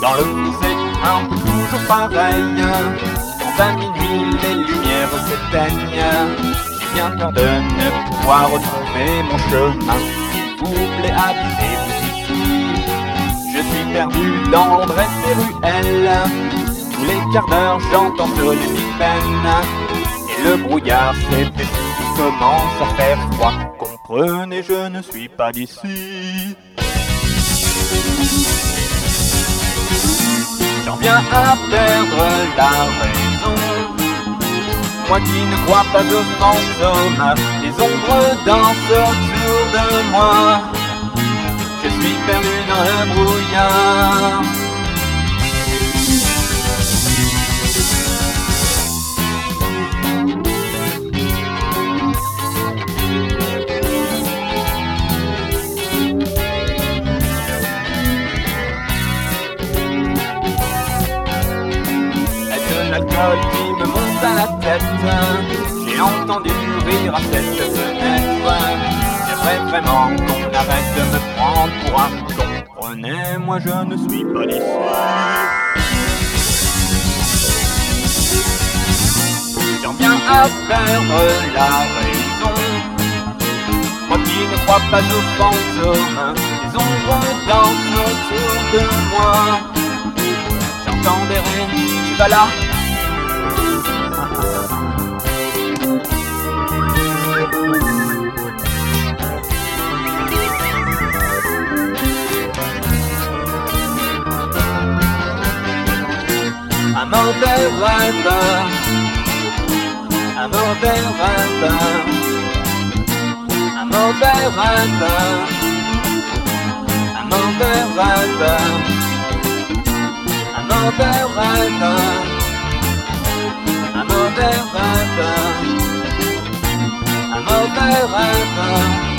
Dans le c'est un peu toujours pareil. Quand à minuit les lumières s'éteignent. J'ai bien peur de ne pouvoir retrouver mon chemin. S'il vous plaît habitez-vous ici. Je suis perdu dans l'ombre et ses ruelles. Tous les quarts d'heure j'entends sur les big Et le brouillard s'épaissit, commence à faire froid? Comprenez, je ne suis pas d'ici J'en viens à perdre la raison. Moi qui ne crois pas de fantômes, les ombres dansent autour de moi. Je suis perdu dans le brouillard. Qui me monte à la tête. J'ai entendu rire à cette fenêtre. J'aimerais vraiment qu'on arrête de me prendre pour un con. Prenez, moi je ne suis pas d'ici. J'en viens à perdre la raison. Moi qui ne crois pas aux fantômes, les ombres dansent autour de moi. J'entends des rênes, tu vas là veranda, an old veranda, an old veranda, an old veranda, an old veranda, an old veranda, an old veranda.